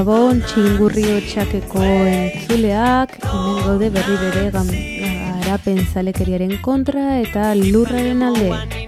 Gabon txingurri hotxakeko entzuleak, hemen gaude berri bere garapen zalekeriaren kontra eta lurraren alde.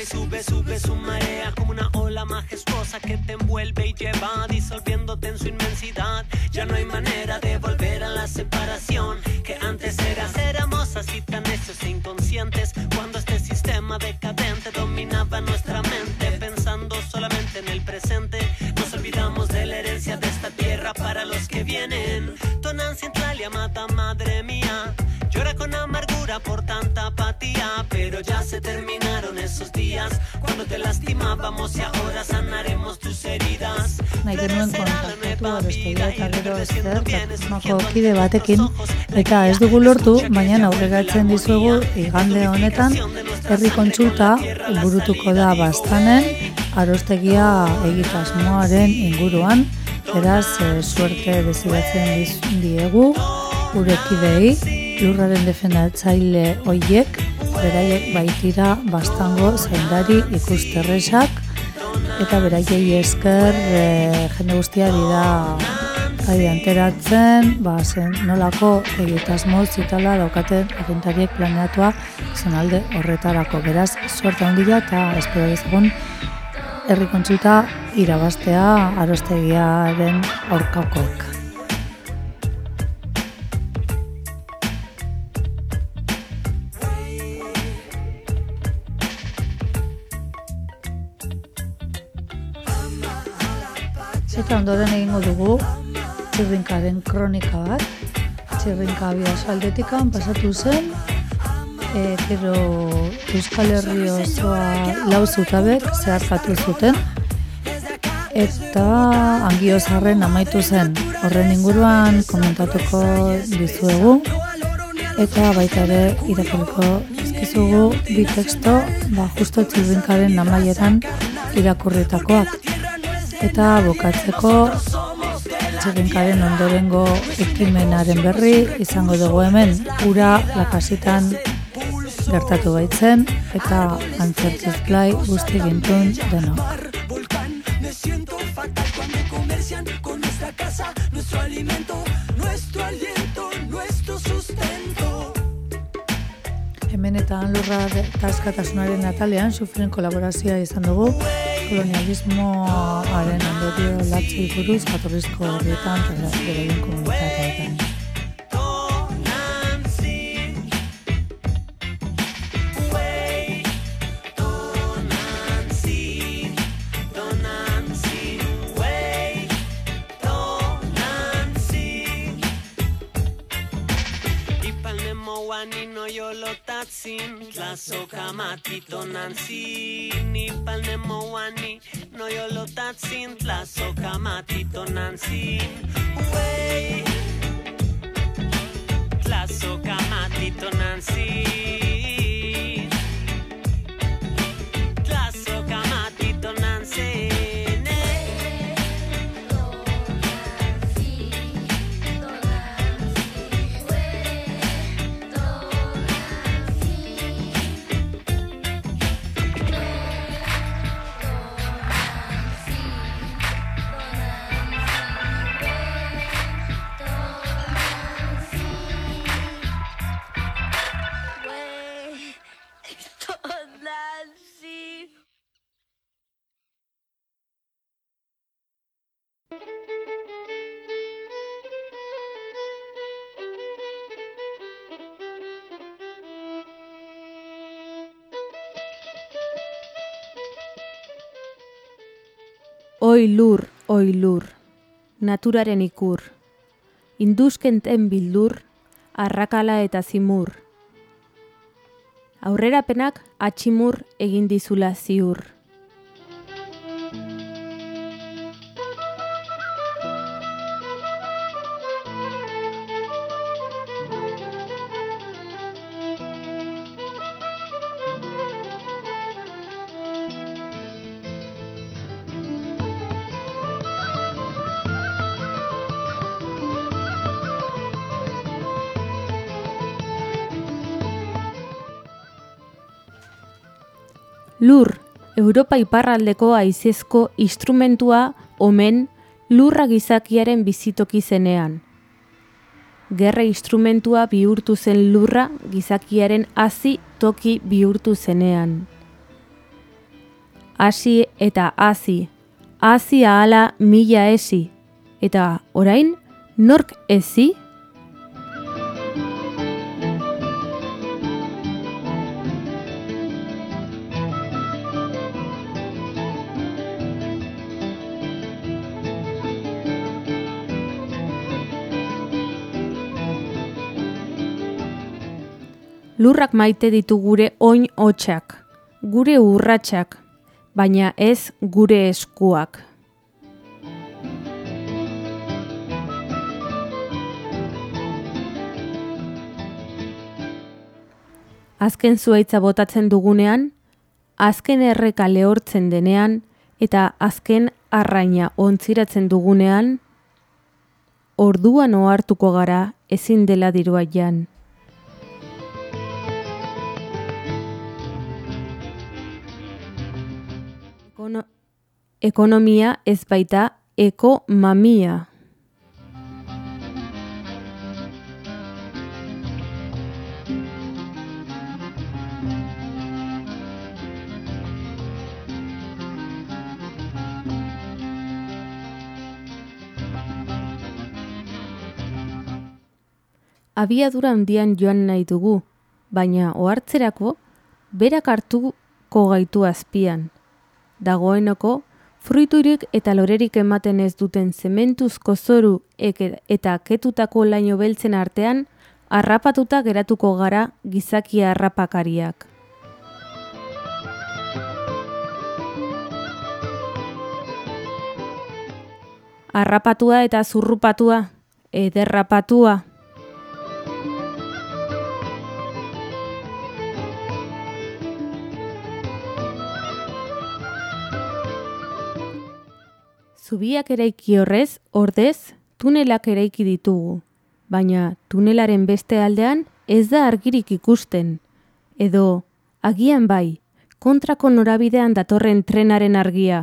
Y sube, sube su marea como una ola majestuosa que te envuelve y lleva disolviéndote en su inmensidad. Ya no hay manera de volver a la separación que antes era. Éramos así tan necios e inconscientes cuando este sistema decadente dominaba nuestra mente, pensando solamente en el presente. Nos olvidamos de la herencia de esta tierra para los que vienen. Tonan central amada madre mía. Llora con amargura por tanta apatía, pero ya se terminaron esos días. Cuando te lastimábamos y ahora sanaremos tus heridas. Nahi genuen kontaktua beste eta gero ezer, mako kide batekin, eta ez dugu lortu, baina aurregatzen dizuegu igande honetan, herri kontsulta burutuko da bastanen, arostegia egitasmoaren inguruan, beraz, e, suerte dezidatzen diegu, urekidei, lurraren defendatzaile hoiek, beraiek baitira bastango zaindari ikusterresak, eta beraiei esker e, jende guztiari da gai anteratzen, ba, zen nolako egitasmo zitala daukaten agintariek planeatua zen alde horretarako. Beraz, suerte handia eta espero dezagun herri kontsulta irabaztea arostegiaren aurkakoek. Ondoren egingo dugu txirrinkaren kronika bat. Txirrinka biasaldetik pasatu zen, e, gero Euskal Herri osoa lau zutabek zeharkatu zuten, eta angio zarren amaitu zen. Horren inguruan komentatuko dizuegu, eta baita ere irakuriko ezkizugu bi teksto, ba, justo txirrinkaren amaieran irakurritakoak eta bukatzeko txirrinkaren ondorengo ekimenaren berri izango dugu hemen ura lakasitan gertatu baitzen eta antzertzez plai guzti gintun denok. Hemen eta lurra taskatasunaren natalean sufren kolaborazioa izan dugu kolonialismoaren ondorio latzi buruz jatorrizko horietan eta beraien komunitateetan. matatzin Tlazo kamatito nantzin Ipal nemo wani Noio lotatzin Tlazo kamatito nantzin Uey Tlazo kamatito nantzin Oi lur, oi lur, naturaren ikur, induzkenten bildur, arrakala eta zimur. Aurrerapenak atximur egin dizula ziur. Lur, Europa iparraldeko aizezko instrumentua omen lurra gizakiaren bizitoki zenean. Gerra instrumentua bihurtu zen lurra gizakiaren hasi toki bihurtu zenean. Hasi eta hasi, hasi ahala mila esi, eta orain nork ezi? Lurrak maite ditu gure oin hotxak, gure urratsak, baina ez gure eskuak. Azken zuaitza botatzen dugunean, azken erreka lehortzen denean, eta azken arraina ontziratzen dugunean, orduan ohartuko gara ezin dela dirua jan. Ekonomia ez baita eko mamia. Abiadura handian joan nahi dugu, baina ohartzerako berak hartuko gaitu azpian. Dagoenoko Fruiturik eta lorerik ematen ez duten zementuzko zoru eta ketutako laino beltzen artean, harrapatuta geratuko gara gizakia harrapakariak. Harrapatua eta zurrupatua, ederrapatua. Zubiak eraiki horrez, ordez, tunelak eraiki ditugu, baina tunelaren beste aldean ez da argirik ikusten. Edo, agian bai, kontrako norabidean datorren trenaren argia.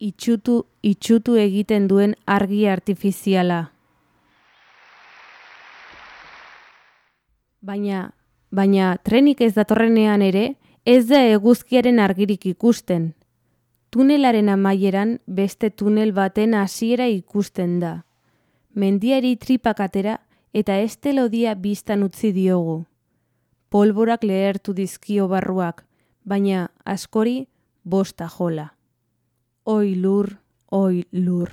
Itxutu, itxutu egiten duen argi artifiziala. Baina, baina trenik ez datorrenean ere, ez da eguzkiaren argirik ikusten. Tunelaren amaieran beste tunel baten hasiera ikusten da. Mendiari tripakatera eta estelodia biztan utzi diogu. Polborak lehertu dizkio barruak, baina askori bosta jola. Oi lur, oi lur.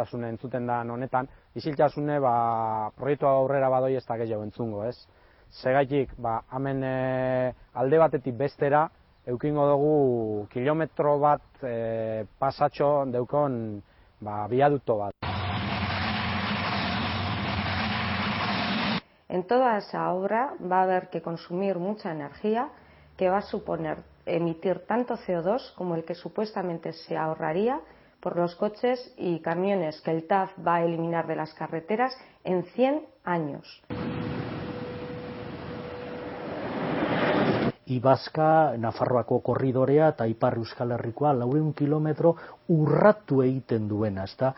Isiltasune entzuten da honetan, isiltasune ba, proiektu aurrera badoi ez da gehiago entzungo, ez? Segaitik, ba, hemen e, alde batetik bestera, eukingo dugu kilometro bat e, pasatxo deukon ba, biaduto bat. En toda esa obra va a haber que consumir mucha energía que va a suponer emitir tanto CO2 como el que supuestamente se ahorraría por los coches y camiones que el TAF va a eliminar de las carreteras en 100 años. Ibazka, Nafarroako korridorea eta Ipar Euskal Herrikoa laureun kilometro urratu egiten duena, ezta?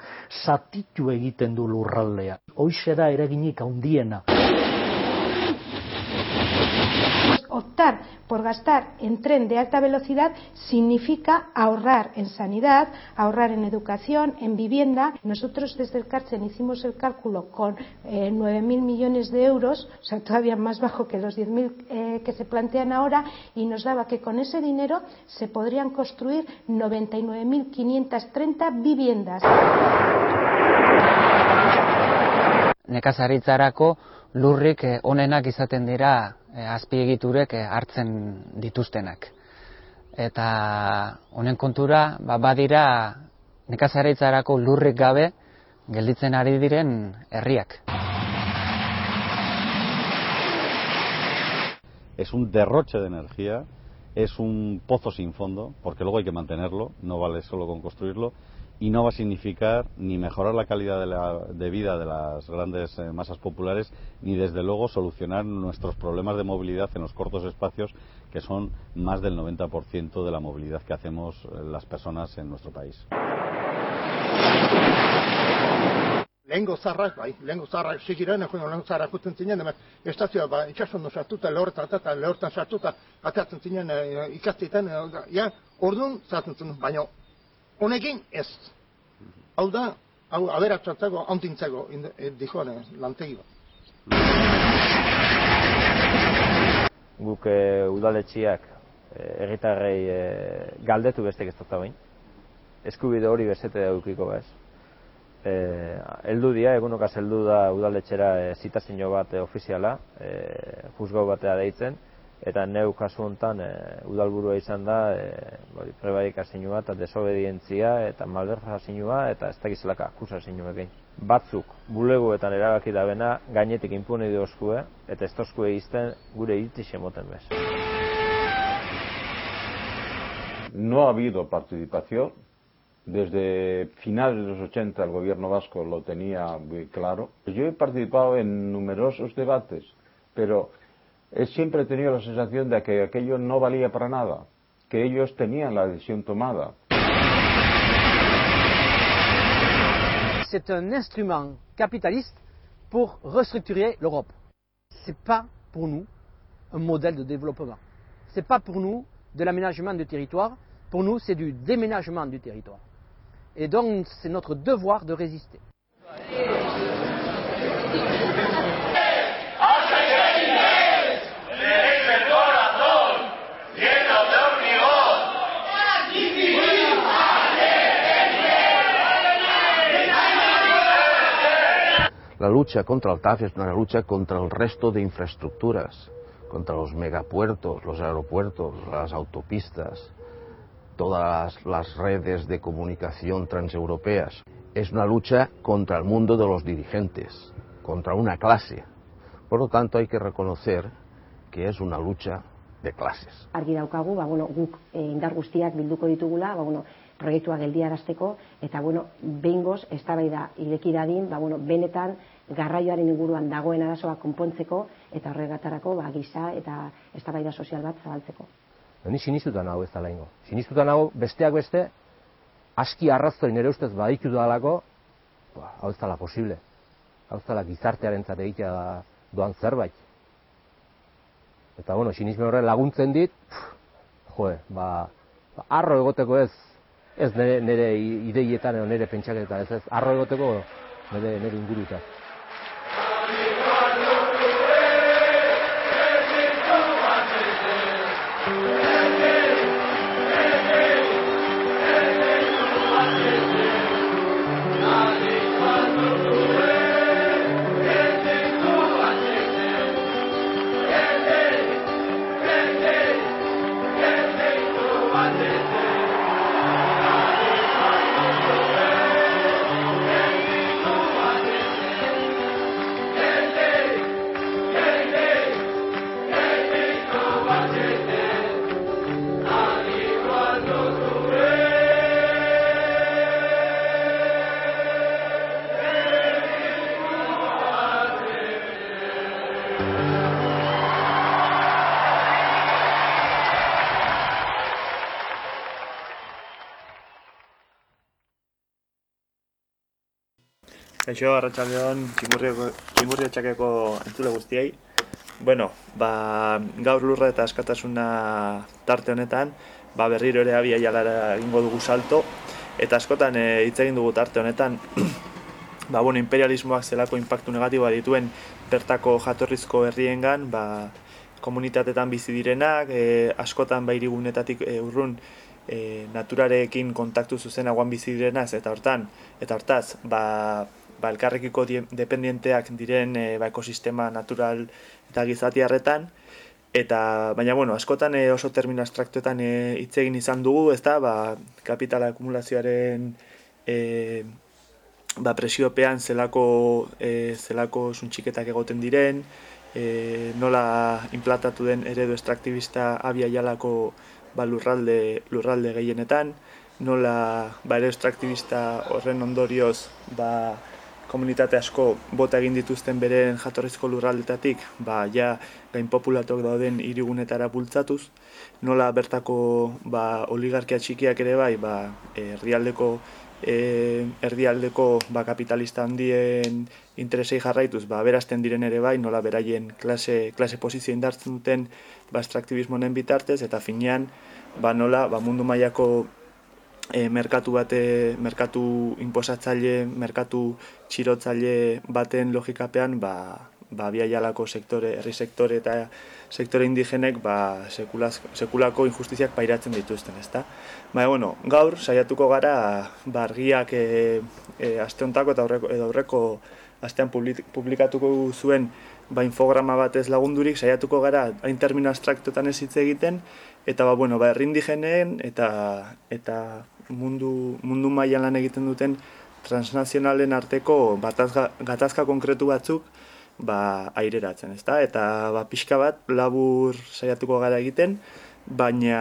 Zatitu egiten du lurraldea. Hoize da eraginik handiena. Por gastar en tren de alta velocidad significa ahorrar en sanidad, ahorrar en educación, en vivienda. Nosotros desde el Carchen hicimos el cálculo con eh, 9.000 millones de euros, o sea, todavía más bajo que los 10.000 eh, que se plantean ahora, y nos daba que con ese dinero se podrían construir 99.530 viviendas. Nekazaritzarako lurrik eh, onenak izaten dira Eh, azpiegiturek eh, hartzen dituztenak. Eta honen kontura, ba, badira nekazaritzarako lurrik gabe gelditzen ari diren herriak. Es un derroche de energía, es un pozo sin fondo, porque luego hay que mantenerlo, no vale solo con construirlo, y no va a significar ni mejorar la calidad de, la, vida de las grandes eh, masas populares ni desde luego solucionar nuestros problemas de movilidad en los cortos espacios que son más del 90% de la movilidad que hacemos eh, las personas en nuestro país. Honekin ez. Hau da, hau aberatzatzeko, ontintzeko, e, dihone, lantegi bat. Guk e, udaletxiak e, egitarrei e, galdetu bestek ez dut bain. Eskubide hori bezete daukiko bez. E, eldu dia, egunokaz eldu da udaletxera e, zitazio bat e, ofiziala, e, juzgau batea deitzen, eta neu kasu hontan e, udalburua izan da e, bai, eta desobedientzia eta malberja eta ez dakizelaka akusa egin. batzuk bulegoetan erabaki da bena gainetik inpune diozkue eta ez tozkue izten gure iritzi semoten bez. No ha habido participación. Desde finales de los 80 el gobierno vasco lo tenía muy claro. Yo he participado en numerosos debates, pero he siempre tenido la sensación que aquello no valía para nada, que ellos tenían la decisión tomada. C'est un instrument capitaliste pour restructurer l'Europe. C'est pas pour nous un modèle de développement. C'est pas pour nous de l'aménagement du territoire. Pour nous, c'est du déménagement du territoire. Et donc, c'est notre devoir de résister. La lucha contra el TAF es una lucha contra el resto de infraestructuras, contra los megapuertos, los aeropuertos, las autopistas, todas las redes de comunicación transeuropeas. Es una lucha contra el mundo de los dirigentes, contra una clase. Por lo tanto, hay que reconocer que es una lucha de clases. Bueno, e, benetan garraioaren inguruan dagoen arazoa konpontzeko, eta horregatarako ba, gisa eta eztabaida sozial bat zabaltzeko. Ni sinistuta nago ez da laingo. Sinistuta nago besteak beste, aski arraztoi nire ustez baditu dalako, ba, hau ez dala posible. Hau ez dala gizartearen egitea doan zerbait. Eta bueno, sinisme horre laguntzen dit, joe, ba, ba, arro egoteko ez, ez nire, nire ideietan edo nire pentsaketan, ez ez, arro egoteko nire, nire ingurutan. Kaixo, arratsaldeon txingurri txakeko entzule guztiei. Bueno, ba, gaur lurra eta askatasuna tarte honetan, ba, berriro ere abia jalara egingo dugu salto, eta askotan e, hitz egin dugu tarte honetan, ba, bueno, imperialismoak zelako impactu negatiboa dituen bertako jatorrizko herriengan, ba, komunitatetan bizi direnak, e, askotan ba irigunetatik e, urrun e, naturarekin kontaktu zuzenagoan bizi direnaz, eta hortan, eta hortaz, ba, ba, elkarrekiko dependienteak diren e, ba, ekosistema natural eta gizatiarretan, eta baina bueno, askotan e, oso termino abstraktuetan eh, hitz egin izan dugu, ezta? Ba, kapitala akumulazioaren e, ba, presiopean zelako e, zelako suntxiketak egoten diren, e, nola implatatu den eredu estraktibista abia jalako ba, lurralde, lurralde gehienetan, nola ba, eredu estraktibista horren ondorioz ba, komunitate asko bota egin dituzten beren jatorrizko lurraldetatik, ba, ja gain populatok dauden irigunetara bultzatuz, nola bertako ba, oligarkia txikiak ere bai, ba, erdialdeko e, erdialdeko ba, kapitalista handien interesei jarraituz, ba, berazten diren ere bai, nola beraien klase, klase pozizio indartzen duten ba, extraktibismonen bitartez, eta finean, ba, nola ba, mundu mailako e, merkatu bate, merkatu inposatzaile, merkatu txirotzaile baten logikapean, ba, ba jalako sektore, herri sektore eta sektore indigenek ba, sekulaz, sekulako injustiziak pairatzen dituzten, ezta? Ba, bueno, gaur, saiatuko gara, bargiak e, e, asteontako eta aurreko, edo aurreko astean publikatuko zuen ba, infograma batez lagundurik, saiatuko gara, hain termino abstraktotan ez hitz egiten, eta ba, bueno, ba, errindigenen eta, eta mundu, mundu mailan lan egiten duten transnazionalen arteko batazga, gatazka konkretu batzuk ba, aireratzen, ezta? Eta ba, pixka bat labur saiatuko gara egiten, baina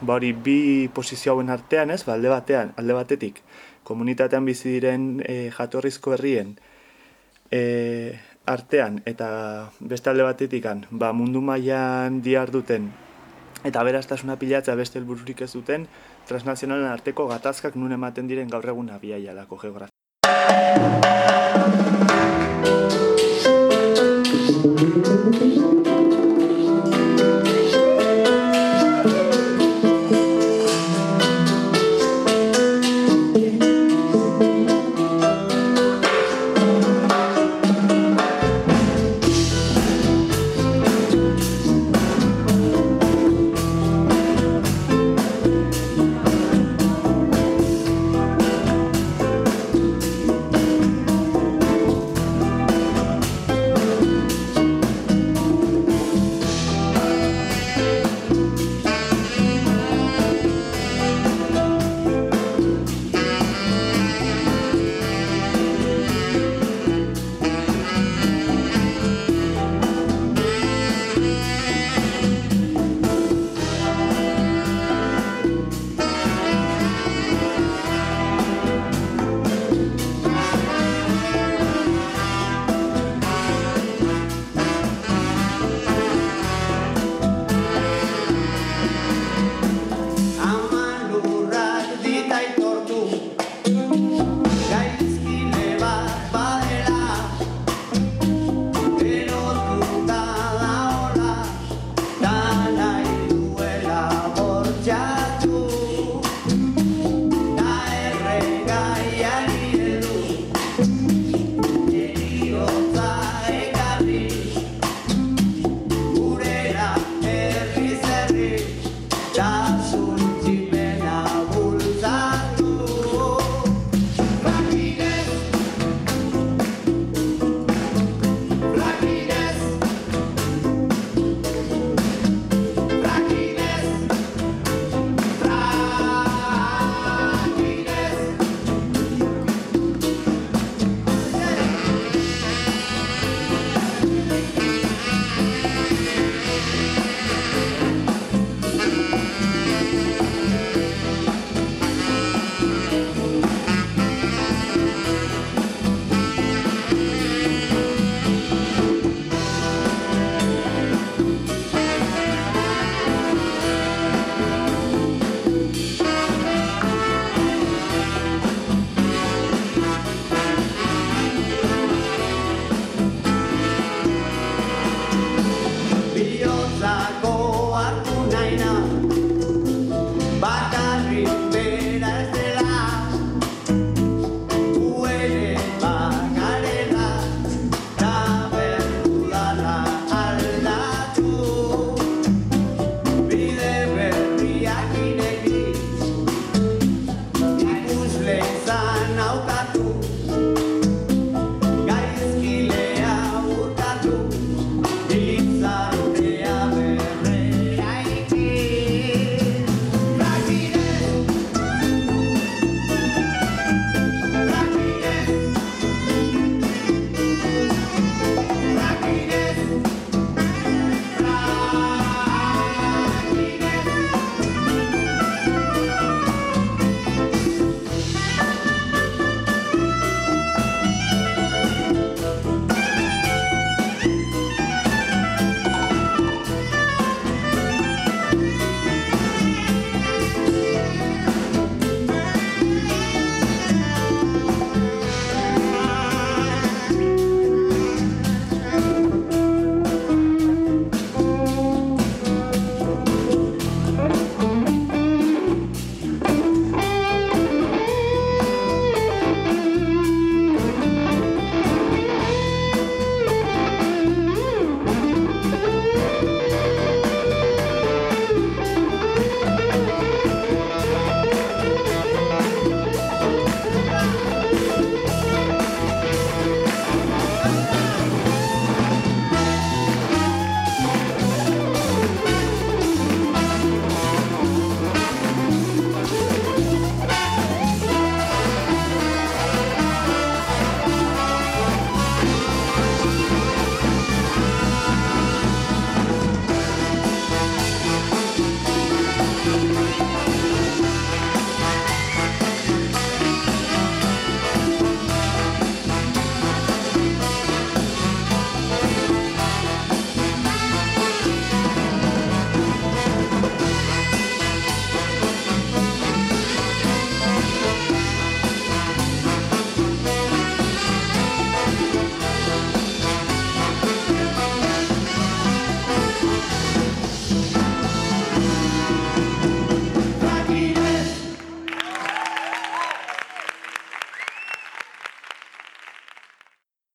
ba, hori bi posizio hauen artean, ez? Ba, alde batean, alde batetik, komunitatean bizi diren e, jatorrizko herrien e, artean eta beste alde batetikan, ba, mundu mailan diar duten eta beraztasuna pilatza beste helbururik ez duten transnazionalen arteko gatazkak nun ematen diren gaur egun abiaialako geografia. job.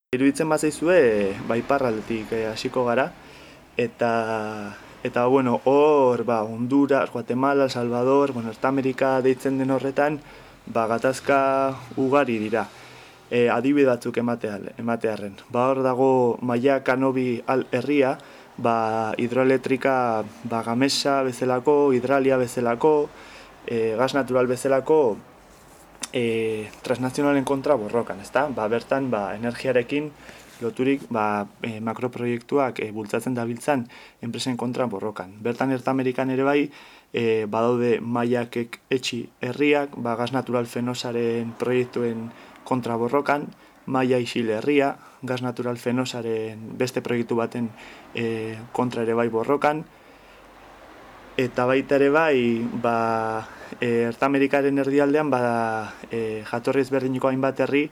Iruditzen bat zaizue, ba, iparraldetik eh, hasiko gara, eta, eta bueno, hor, ba, Honduras, Guatemala, El Salvador, bueno, Amerika deitzen den horretan, ba, gatazka ugari dira. E, adibide batzuk emateal, ematearren. Ba, hor dago Maia Kanobi al herria, ba, hidroelektrika ba, gamesa bezalako, hidralia bezalako, e, gas natural bezalako, e, transnazionalen kontra borrokan, ezta? Ba, bertan, ba, energiarekin loturik ba, e, makroproiektuak e, bultzatzen dabiltzan enpresen kontra borrokan. Bertan, Erta Amerikan ere bai, e, badaude maiakek etxi herriak, ba, gas natural fenosaren proiektuen kontra borrokan, maia isil herria, gas natural fenosaren beste proiektu baten e, kontra ere bai borrokan, eta baita ere bai, ba, e, Amerikaren erdialdean, ba, e, jatorriz berdiniko hainbat herri,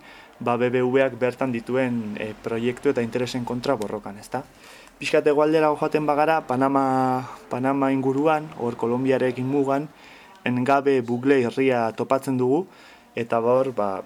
ba, BBVak bertan dituen e, proiektu eta interesen kontra borrokan, ezta? Piskat egualdera joaten bagara, Panama, Panama inguruan, hor Kolombiarekin mugan, engabe bugle herria topatzen dugu, eta hor, ba,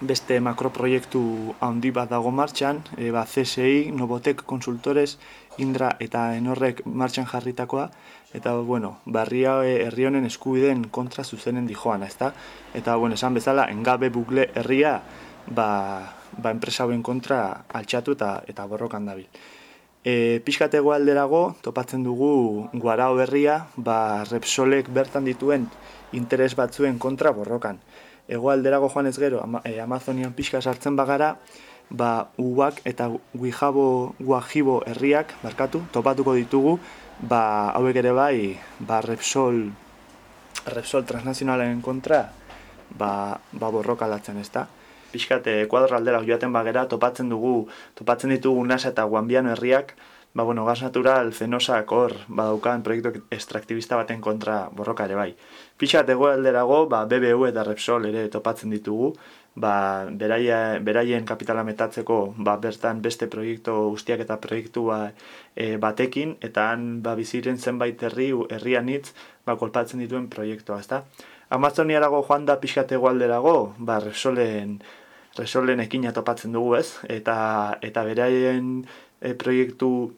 beste makroproiektu handi bat dago martxan, e, ba, CSI, Novotek Konsultores, Indra eta Enorrek martxan jarritakoa, eta bueno, barria eh, herri honen eskubideen kontra zuzenen dijoana, ezta? Eta bueno, esan bezala engabe bugle herria ba, ba enpresa hauen kontra altxatu eta eta borrokan dabil. E, pixkatego alderago, topatzen dugu guarao berria, ba Repsolek bertan dituen interes batzuen kontra borrokan. Ego alderago joan ez gero, e, Amazonian pixka sartzen bagara, ba uak eta guajibo herriak, barkatu, topatuko ditugu, ba, hauek ere bai, ba, Repsol, Repsol transnazionalen kontra, ba, ba borroka latzen ez da. Piskate, kuadro aldera joaten bagera, topatzen dugu, topatzen ditugu nasa eta guanbiano herriak, ba, bueno, gas natural, zenosak hor, badaukan proiektu extraktibista baten kontra borroka ere bai. Piskate, alderago, ba, BBU eta Repsol ere topatzen ditugu, ba, beraia, beraien kapitala metatzeko ba, bertan beste proiektu guztiak eta proiektu ba, e, batekin, eta han ba, biziren zenbait herri, herrian hitz, ba, kolpatzen dituen proiektua, ezta? Amazoniarago joan da pixkate alderago, ba, resolen, resolen ekin topatzen dugu, ez? Eta, eta beraien e, proiektu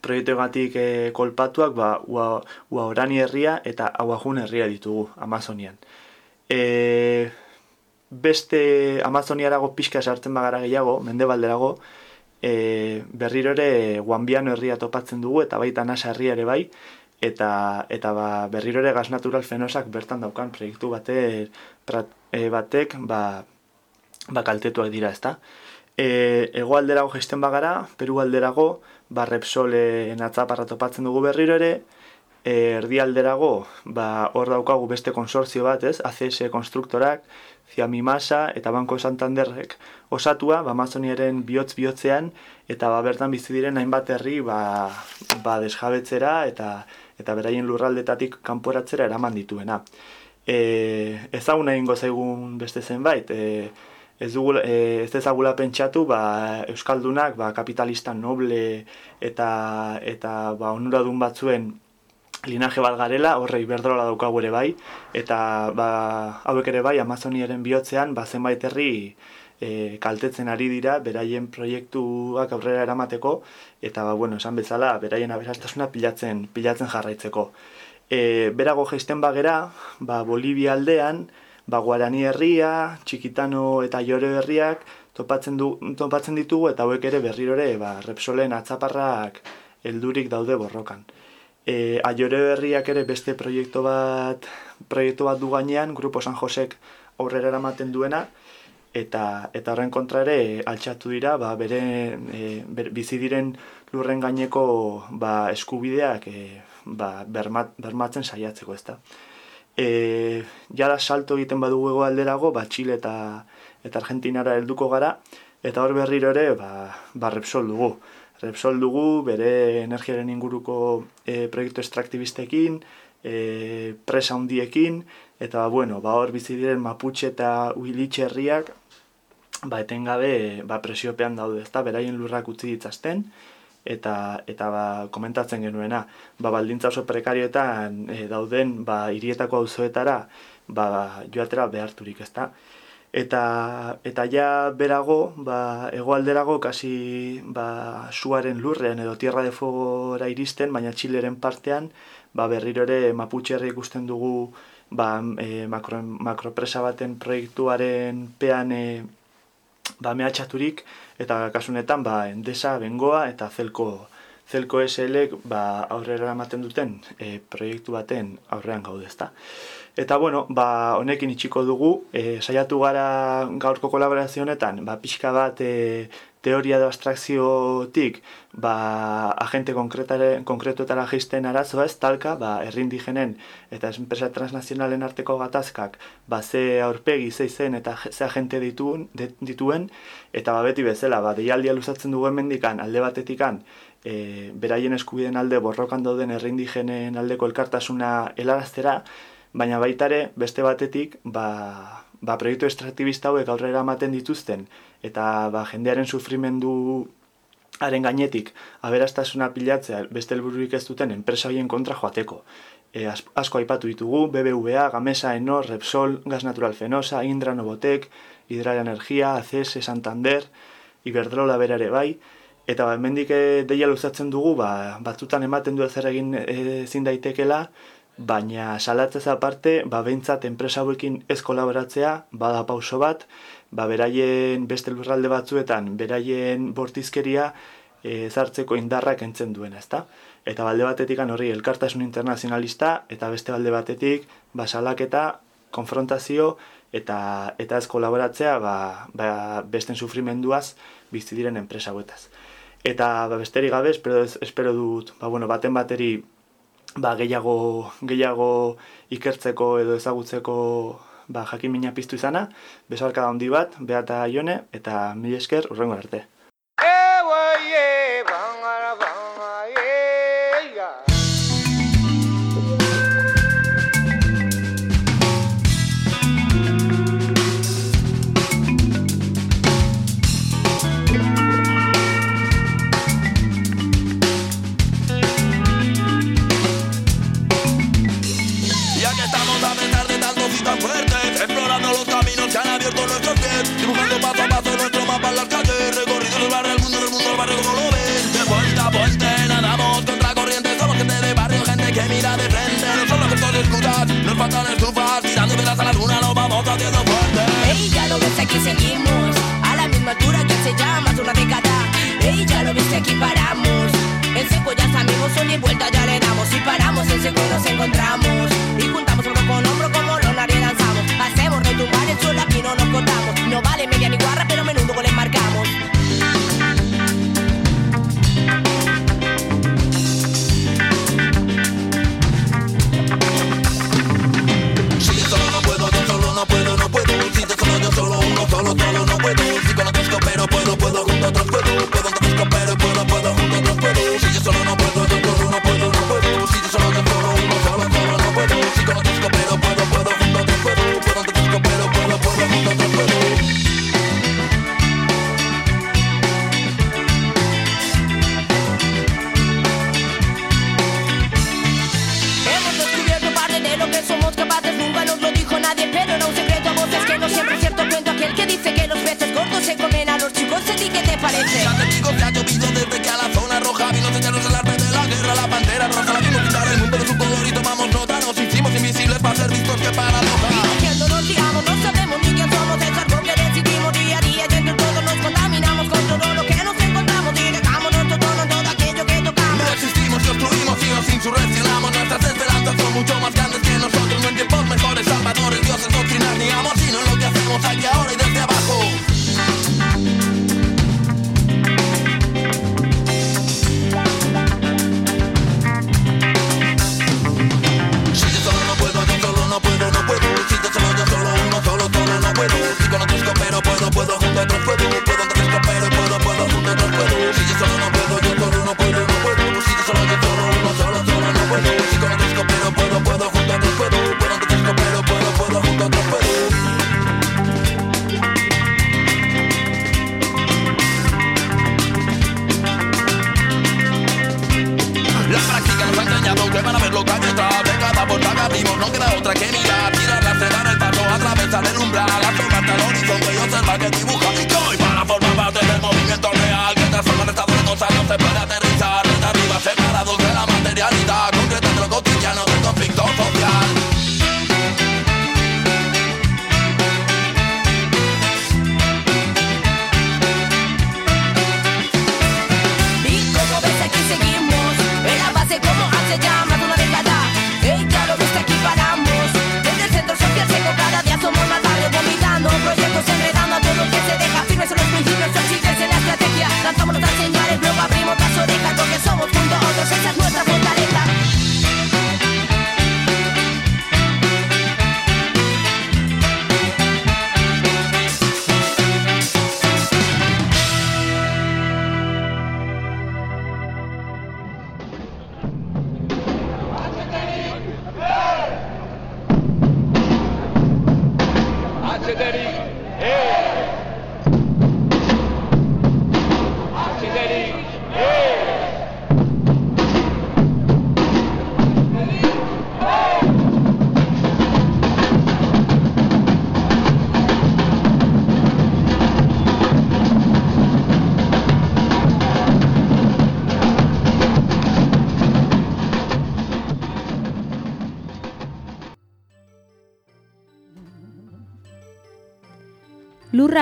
proiektu egatik e, kolpatuak, ba, ua, ua orani herria eta aguajun herria ditugu Amazonian. E, beste Amazoniarago pixka sartzen bagara gehiago, mendebalderago, e, berriro ere guanbiano herria topatzen dugu, eta baita nasa herria ere bai, eta, eta ba, berriro ere gaz natural fenosak bertan daukan proiektu bate, prat, e, batek ba, ba kaltetuak dira, ezta? E, ego alderago gesten bagara, Peru alderago, ba, Repsole natzaparra topatzen dugu berriro ere, e, erdi alderago, ba, hor daukagu beste konsortzio bat, ez? ACS konstruktorak, Ziamimasa eta Banko Santanderrek osatua, ba, Amazoniaren bihotz bihotzean, eta ba, bertan bizi diren hainbat herri ba, ba, desjabetzera eta eta beraien lurraldetatik kanporatzera eraman dituena. E, ezagun egin zaigun beste zenbait, e, ez, dugu, e, ez ezagula pentsatu ba, Euskaldunak ba, kapitalista noble eta, eta ba, onuradun batzuen linaje bat garela, horre iberdrola daukagu ere bai, eta ba, hauek ere bai, Amazoniaren bihotzean, ba, zenbait herri e, kaltetzen ari dira, beraien proiektuak aurrera eramateko, eta ba, bueno, esan bezala, beraien aberastasuna pilatzen, pilatzen jarraitzeko. E, berago geisten bagera, ba, Bolivia aldean, ba, Guarani herria, Txikitano eta Jore herriak, topatzen, du, topatzen ditugu, eta hauek ere berrirore, ba, Repsolen atzaparrak heldurik daude borrokan. E, aiore berriak ere beste proiektu bat, proiektu bat du gainean, Grupo San Josek aurrera eramaten duena, eta eta horren kontra ere altxatu dira, ba, bere, e, bizi diren lurren gaineko ba, eskubideak e, ba, bermat, bermatzen saiatzeko ez da. E, jara salto egiten badugu ego alderago, ba, Txile eta, eta Argentinara helduko gara, eta hor berriro ere ba, ba Repsol dugu. Repsol dugu, bere energiaren inguruko e, proiektu estraktibiztekin, e, presa hundiekin, eta bueno, ba hor bizi diren Mapuche eta Uilitxe herriak, ba etengabe ba presiopean daude, ezta beraien lurrak utzi ditzazten eta eta ba, komentatzen genuena, ba baldintza oso prekarioetan e, dauden ba hirietako auzoetara ba joatera beharturik, ezta. eta eta ja berago, ba, egoalderago kasi ba, suaren lurrean edo tierra de fuegora iristen, baina Txileren partean ba, berriro ere Maputxerri ikusten dugu ba, e, makro, makropresa baten proiektuaren pean e, ba, mehatxaturik, eta kasunetan ba, endesa, bengoa eta zelko, zelko SL ba, aurrera ematen duten e, proiektu baten aurrean gaude ezta. Eta bueno, ba, honekin itxiko dugu, e, saiatu gara gaurko kolaborazio honetan, ba, pixka bat e, teoria de abstrakziotik, ba, agente konkretuetara geisten arazoa ez, talka, ba, errindigenen eta enpresa transnazionalen arteko gatazkak, ba, ze aurpegi, ze izen eta ze agente dituen, dituen eta ba, beti bezala, ba, deialdia luzatzen dugu mendikan, alde batetikan, e, beraien eskubiden alde borrokan dauden errindigenen aldeko elkartasuna helaraztera, baina baitare beste batetik ba, ba proiektu estraktibista hauek aurrera ematen dituzten eta ba, jendearen sufrimendu haren gainetik aberastasuna pilatzea beste helbururik ez duten enpresa hoien kontra joateko. E, asko aipatu ditugu, BBVA, Gamesa, Enor, Repsol, Gas Natural Fenosa, Indra, Novotek, Hidrala Energia, ACS, Santander, Iberdrola berare bai, eta ba, hemendik eh, deia luzatzen dugu, ba, batzutan ematen du ezer egin eh, ezin daitekela, baina salatzez aparte, ba, behintzat enpresa hauekin ez kolaboratzea, bada pauso bat, ba, beraien beste lurralde batzuetan, beraien bortizkeria e, zartzeko indarrak entzen duena, ezta? Eta balde batetik horri elkartasun internazionalista, eta beste balde batetik, ba, salaketa, konfrontazio, eta eta ez kolaboratzea, ba, ba, besten sufrimenduaz bizi diren enpresa hauetaz. Eta ba, besterik gabe, espero, espero dut, ba, bueno, baten bateri ba, gehiago, gehiago ikertzeko edo ezagutzeko ba, jakimina piztu izana, besarka handi bat, beata jone, eta mil esker, urrengo arte. Faltan estufas, tirando velas a la luna, nos vamos haciendo fuerte. Ey, ya lo ves, aquí seguimos, a la misma altura que se llama hace una década. Ey, ya lo ves, aquí paramos. En seco ya amigos, sol y vuelta ya le damos. Y paramos, en seco nos encontramos.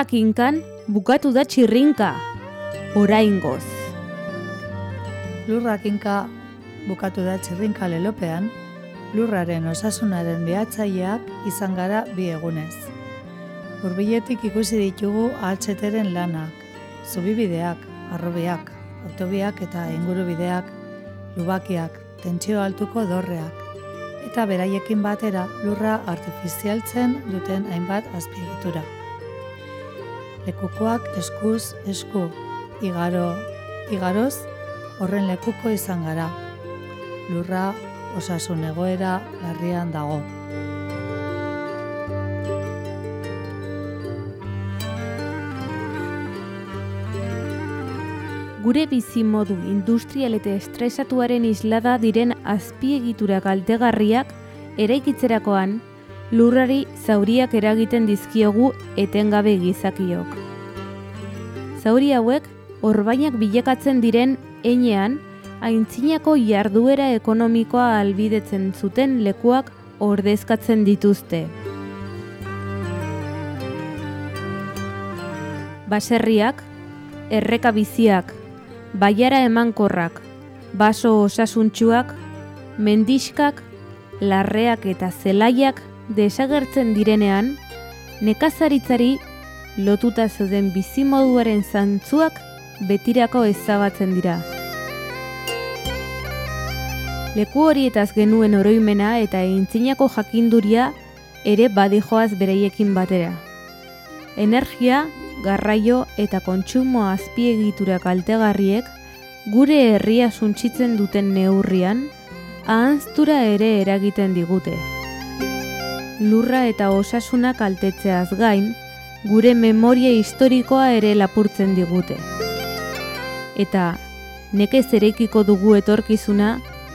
Lurrak inkan bukatu da txirrinka. Oraingoz. Lurrak inka bukatu da txirrinka lelopean, lurraren osasunaren behatzaileak izan gara bi egunez. Urbiletik ikusi ditugu ahatzeteren lanak, zubibideak, arrobiak, autobiak eta ingurubideak, lubakiak, tentsio altuko dorreak, eta beraiekin batera lurra artifizialtzen duten hainbat azpiegitura. Lekukoak eskuz esku, igaro, igaroz, horren lekuko izan gara. Lurra osasun egoera larrian dago. Gure bizimodu industrial eta estresatuaren islada diren azpiegitura kaltegarriak eraikitzerakoan lurrari zauriak eragiten dizkiogu etengabe gizakiok. Zauri hauek orbainak bilakatzen diren enean aintzinako jarduera ekonomikoa albidetzen zuten lekuak ordezkatzen dituzte. Baserriak, erreka biziak, baiara emankorrak, baso osasuntxuak, mendiskak, larreak eta zelaiak desagertzen direnean, nekazaritzari lotuta zeuden bizimoduaren zantzuak betirako ezabatzen dira. Leku horietaz genuen oroimena eta eintzinako jakinduria ere badijoaz bereiekin batera. Energia, garraio eta kontsumo azpiegitura kaltegarriek gure herria suntsitzen duten neurrian, ahanztura ere eragiten digute. Lurra eta osasuna kaltetzeaz gain, gure memoria historikoa ere lapurtzen digute. Eta nekez erekiko dugu etorkizuna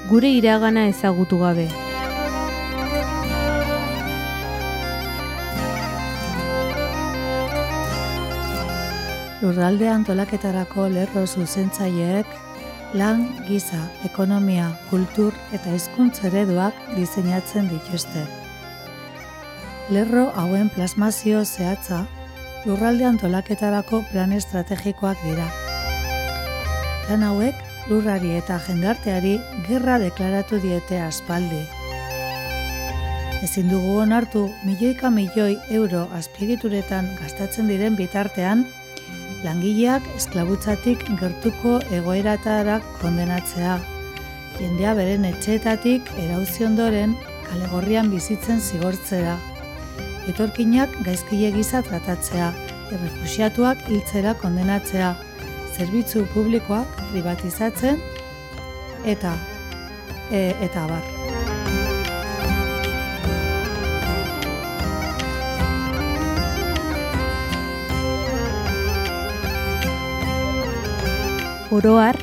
gure iragana ezagutu gabe. Lurralde antolaketarako lerro zuzentzaileek lan, giza, ekonomia, kultur eta hizkuntza ereduak diseinatzen dituzte. Lerro hauen plasmazio zehatza lurralde antolaketarako plan estrategikoak dira. Plan hauek lurrari eta jendarteari gerra deklaratu diete aspaldi. Ezin dugu onartu milioika milioi euro azpiegituretan gastatzen diren bitartean, langileak esklabutzatik gertuko egoeratara kondenatzea. Jendea beren etxeetatik erauzi ondoren kalegorrian bizitzen zigortzea. Etorkinak gaizkile gisa tratatzea, errefusiatuak hiltzera kondenatzea, zerbitzu publikoak privatizatzen eta e, eta abar. Oroar,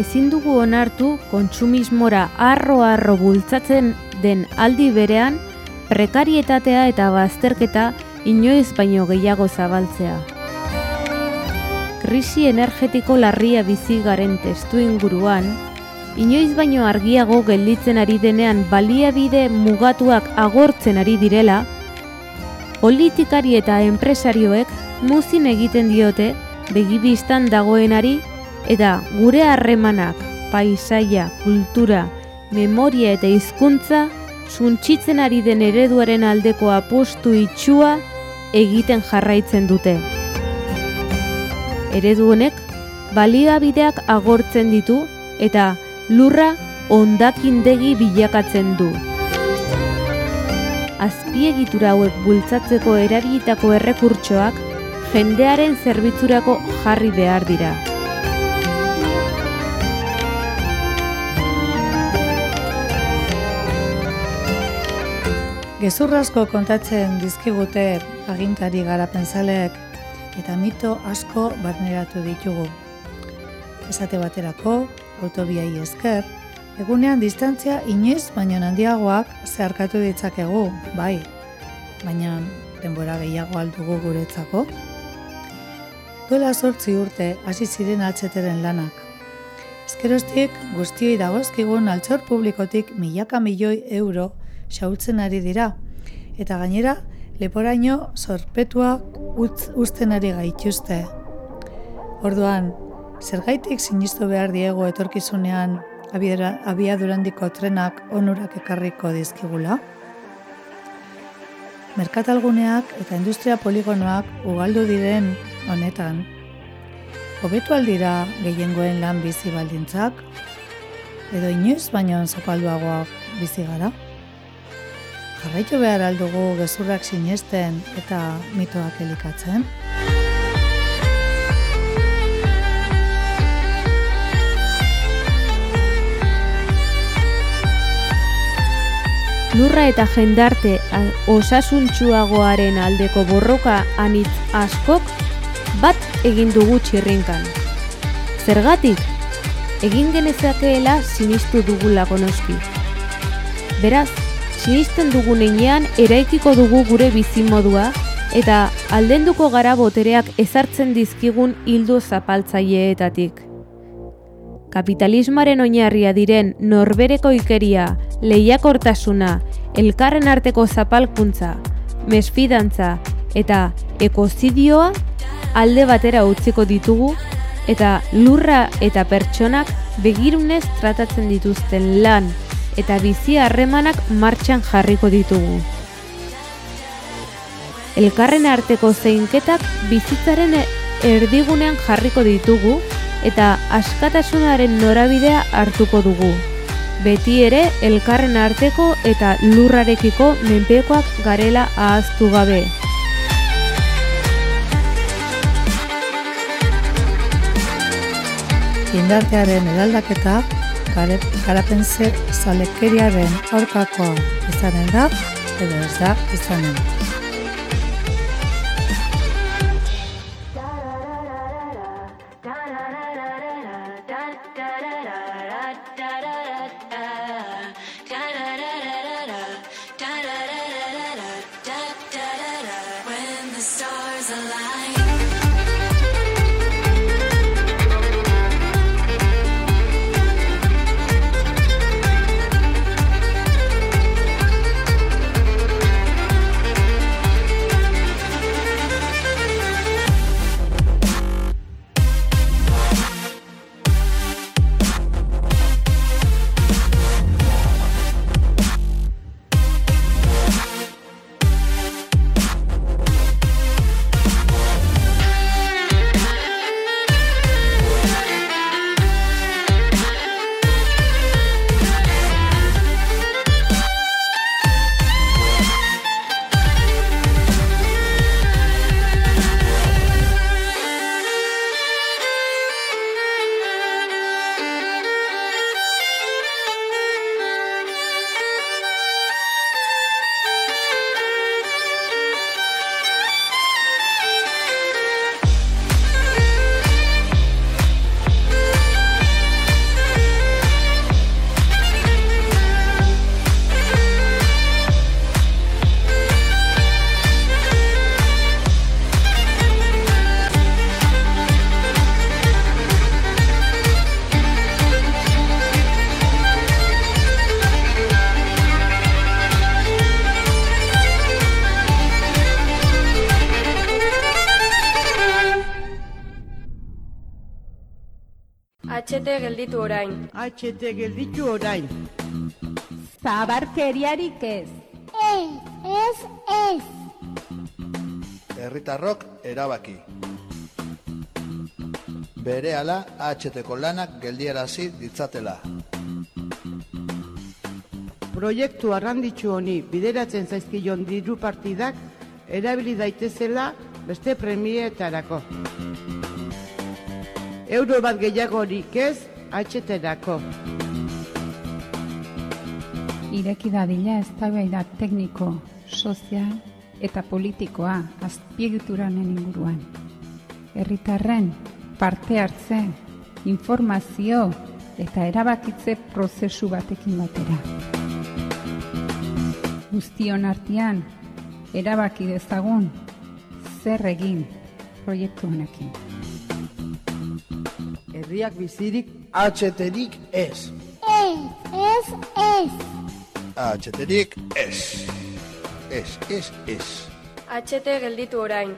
ezin dugu onartu kontsumismora arro-arro bultzatzen den aldi berean prekarietatea eta bazterketa inoiz baino gehiago zabaltzea. Krisi energetiko larria bizi garen testu inguruan, inoiz baino argiago gelditzen ari denean baliabide mugatuak agortzen ari direla, politikari eta enpresarioek muzin egiten diote begibistan dagoenari eta gure harremanak, paisaia, kultura, memoria eta hizkuntza suntsitzen ari den ereduaren aldeko apostu itxua egiten jarraitzen dute. Eredu honek baliabideak agortzen ditu eta lurra ondakindegi bilakatzen du. Azpiegitura hauek bultzatzeko erabilitako errekurtsoak jendearen zerbitzurako jarri behar dira. Gezurrasko kontatzen dizkigute agintari garapenzaleek eta mito asko barneratu ditugu. Esate baterako, autobiai esker, egunean distantzia inoiz baino handiagoak zeharkatu ditzakegu, bai, baina denbora gehiago aldugu guretzako. Duela sortzi urte hasi ziren altzeteren lanak. Ezkerostik guztioi dagozkigun altxor publikotik milaka milioi euro xaultzen ari dira, eta gainera leporaino sorpetuak utz, uzten ari gaituzte. Orduan, zergaitik sinistu behar diego etorkizunean abiadura- abiadurandiko trenak onurak ekarriko dizkigula? Merkatalguneak eta industria poligonoak ugaldu diren honetan, hobetu aldira gehiengoen lan bizi baldintzak, edo inoiz baino zapalduagoak bizi gara? Jarraitu behar aldugu gezurrak sinesten eta mitoak elikatzen? Lurra eta jendarte osasuntsuagoaren aldeko borroka anitz askok bat egin dugu txirrinkan. Zergatik, egin genezakeela sinistu dugulako noski. Beraz, sinisten dugun heinean eraikiko dugu gure bizimodua eta aldenduko gara botereak ezartzen dizkigun hildo zapaltzaileetatik. Kapitalismoaren oinarria diren norbereko ikeria, lehiakortasuna, elkarren arteko zapalkuntza, mesfidantza eta ekozidioa alde batera utziko ditugu eta lurra eta pertsonak begirunez tratatzen dituzten lan eta bizi harremanak martxan jarriko ditugu. Elkarren arteko zeinketak bizitzaren erdigunean jarriko ditugu eta askatasunaren norabidea hartuko dugu. Beti ere elkarren arteko eta lurrarekiko menpekoak garela ahaztu gabe. Indartearen eraldaketa garapen ze zalekeriaren aurkakoa izanen da, edo ez da izanen. Gelditu orain. HT gelditu orain. Zabarkeriarik ez. Ez, ez, ez. Herritarrok erabaki. Berehala HTko lanak geldiarazi ditzatela. Proiektu arranditsu honi bideratzen zaizkion diru partidak erabili daitezela beste premietarako. Euro bat gehiagorik ez HT-erako. Ireki dadila eztabaida tekniko, sozial eta politikoa azpiegituranen inguruan. Herritarren parte hartze, informazio eta erabakitze prozesu batekin batera. Guztion artean erabaki dezagun zer egin proiektu honekin. Herriak bizirik HT-rik ez. Ez, ez, ez. HTrik ez. Ez, ez, ez. HT gelditu orain.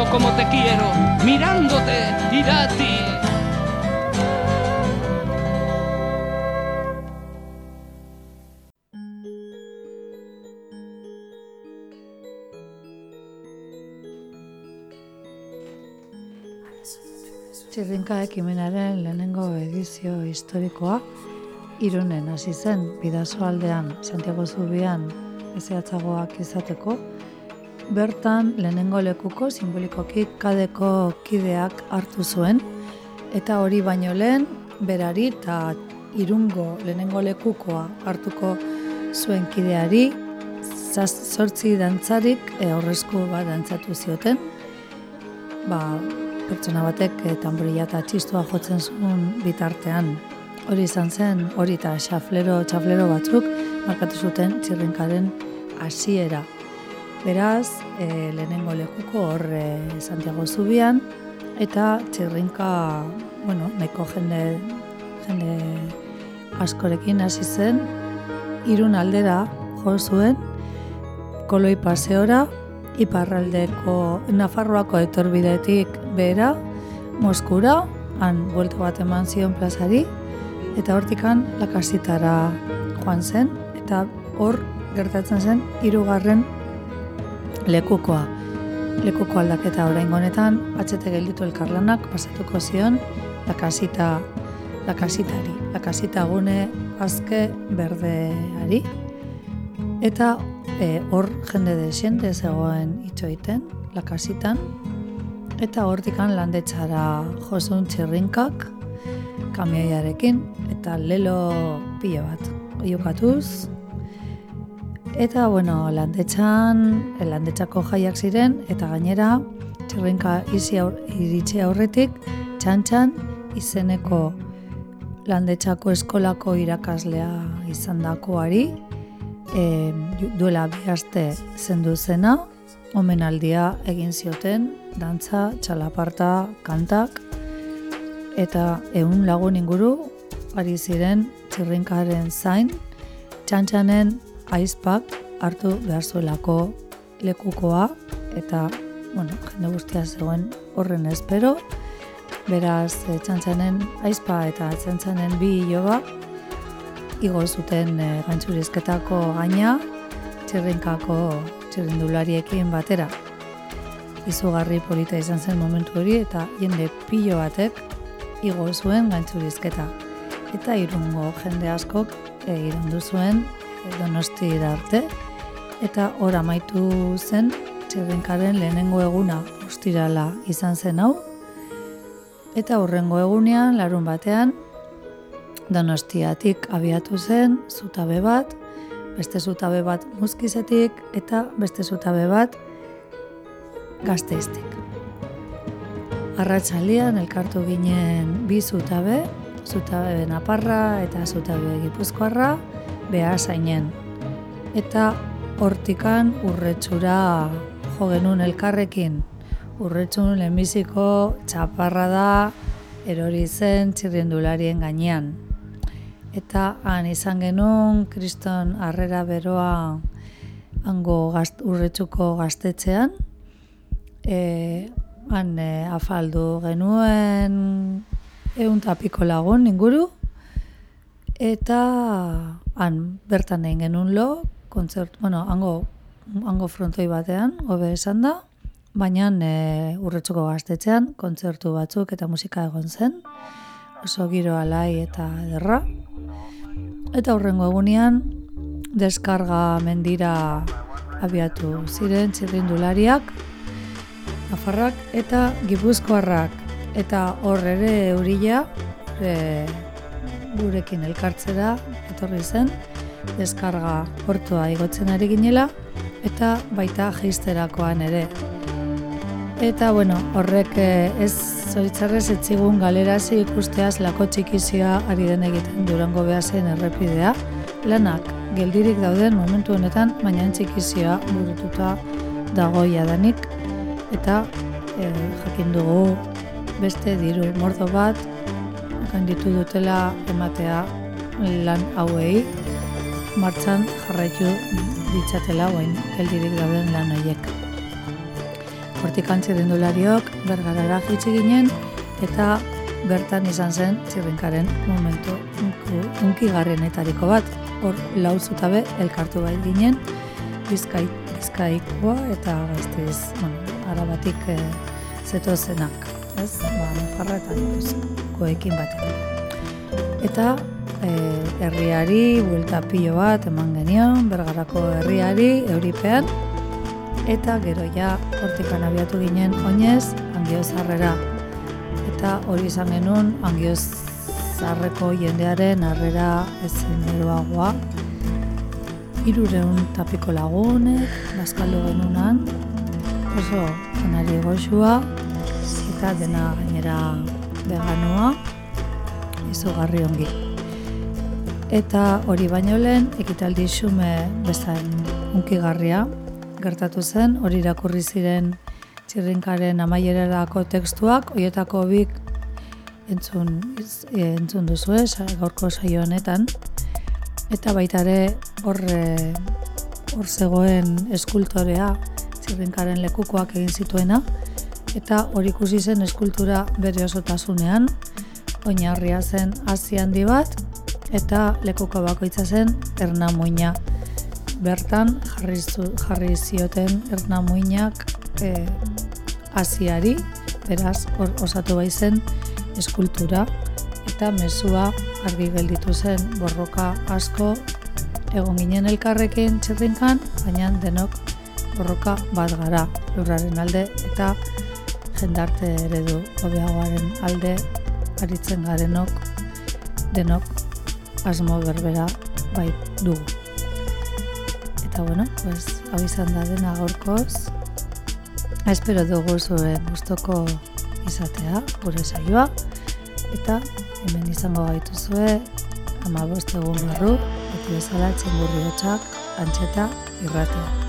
Mirando como te quiero, mirándote, Irati. Txirrinka ekimenaren lehenengo edizio historikoa irunen hasi zen bidazo aldean Santiago Zubian ezeatzagoak izateko. Bertan lehenengo lekuko simbolikoki kadeko kideak hartu zuen eta hori baino lehen berari eta irungo lehenengo lekukoa hartuko zuen kideari zaz, zortzi dantzarik e, aurrezko bat dantzatu zioten. Ba, pertsona batek e, tamborila eta txistua jotzen zuen bitartean. Hori izan zen, hori eta xaflero, txaflero batzuk markatu zuten txirrinkaren hasiera. Beraz, e, lehenengo lekuko hor e, Santiago Zubian, eta txirrinka, bueno, nahiko jende, jende askorekin hasi zen, irun aldera jo zuen, koloi paseora, iparraldeko Nafarroako etorbidetik behera, Moskura, han buelta bat eman zion plazari, eta hortikan lakasitara joan zen, eta hor gertatzen zen hirugarren lekukoa. Lekuko aldaketa orain honetan, atxete gelditu elkarlanak pasatuko zion lakasita, lakasitari, lakasita gune azke berdeari, eta e, hor jende desente zegoen itxoiten, lakasitan, eta hortikan landetxara josun txirrinkak, kamioiarekin, eta lelo pila bat. Oiukatuz, eta bueno, landetxan, landetxako jaiak ziren, eta gainera, txirrinka izi aur, iritsi aurretik, txantxan izeneko landetxako eskolako irakaslea izan dakoari, e, duela bihazte zendu zena, omenaldia egin zioten, dantza, txalaparta, kantak, eta ehun lagun inguru ari ziren txirrinkaren zain, txantxanen aizpak hartu behar zuelako lekukoa, eta, bueno, jende guztia zegoen horren espero, beraz, e, txantxanen aizpa eta txantxanen bi hiloba, igo zuten e, gantzurizketako gaina, txirrinkako txirrindulariekin batera. Izugarri polita izan zen momentu hori eta jende pilo batek igo zuen gantzurizketa. Eta irungo jende askok e, irundu zuen donosti arte. Eta hor amaitu zen txirrinkaren lehenengo eguna ostirala izan zen hau. Eta horrengo egunean, larun batean, donostiatik abiatu zen, zutabe bat, beste zutabe bat muskizetik eta beste zutabe bat gazteiztik. Arratxalian elkartu ginen bi zutabe, zutabe naparra eta zutabe gipuzkoarra, beha zainen. Eta hortikan urretxura jo genuen elkarrekin. Urretxun lehenbiziko txaparra da erori zen txirrindularien gainean. Eta han izan genuen kriston harrera beroa hango gazt, urretxuko gaztetxean. E, han e, afaldu genuen egun tapiko lagun inguru. Eta han bertan egin genuen lo, kontzert, bueno, hango, hango frontoi batean, hobe esan da, baina e, urretxuko gaztetxean, kontzertu batzuk eta musika egon zen, oso giro alai eta ederra. Eta horrengo egunean, deskarga mendira abiatu ziren txirrindulariak, Nafarrak eta Gipuzkoarrak eta hor ere eurila e, gurekin elkartzera etorri zen deskarga portua igotzen ari ginela eta baita jeisterakoan ere. Eta bueno, horrek eh, ez zoitzarrez etzigun galerazi ikusteaz lako txikizia ari den egiten durango behazen errepidea, lanak geldirik dauden momentu honetan, baina txikizia burututa dagoia danik, eta e, jakin dugu beste diru mordo bat ganditu dutela ematea lan hauei martxan jarraitu ditzatela guain geldirik dauden lan horiek. Hortik antzirindulariok bergarara jitsi ginen eta bertan izan zen txirrinkaren momentu unkigarrienetariko bat. Hor lau zutabe elkartu bai ginen bizkai, bizkaikoa eta gazteiz, bueno, arabatik e, zetozenak, ez? Ba, jarretan koekin batera. Eta e, herriari buelta pilo bat eman genion, bergarako herriari, euripean, eta gero ja hortikan abiatu ginen oinez, angioz harrera. Eta hori izan genuen, angioz zarreko jendearen harrera ezen eroagoa. Irureun tapiko lagunek, bazkaldu genunan, oso janari goxua, eta dena gainera veganua, izugarri ongi. Eta hori baino lehen, ekitaldi xume bezain unkigarria, gertatu zen, hori irakurri ziren txirrinkaren amaierarako tekstuak, hoietako bik entzun, entzun duzu ez, gaurko saio honetan, eta baita ere hor hor zegoen eskultorea txirrinkaren lekukoak egin zituena, eta hori ikusi zen eskultura bere osotasunean, oinarria zen hasi handi bat, eta lekuko bakoitza zen ernamuina. Bertan jarri, jarri zioten ernamuinak e, hasiari, beraz hor osatu bai zen eskultura, eta mezua argi gelditu zen borroka asko egon ginen elkarrekin txirrinkan, baina denok borroka bat gara lurraren alde eta jendarte eredu hobeagoaren alde aritzen garenok denok asmo berbera bai dugu. Eta bueno, pues, hau izan da dena gorkoz, espero dugu zuen gustoko izatea, gure saioa, eta hemen izango gaituzue ama bost egun barru, eta bezala txingurri hotxak, antxeta, irratea.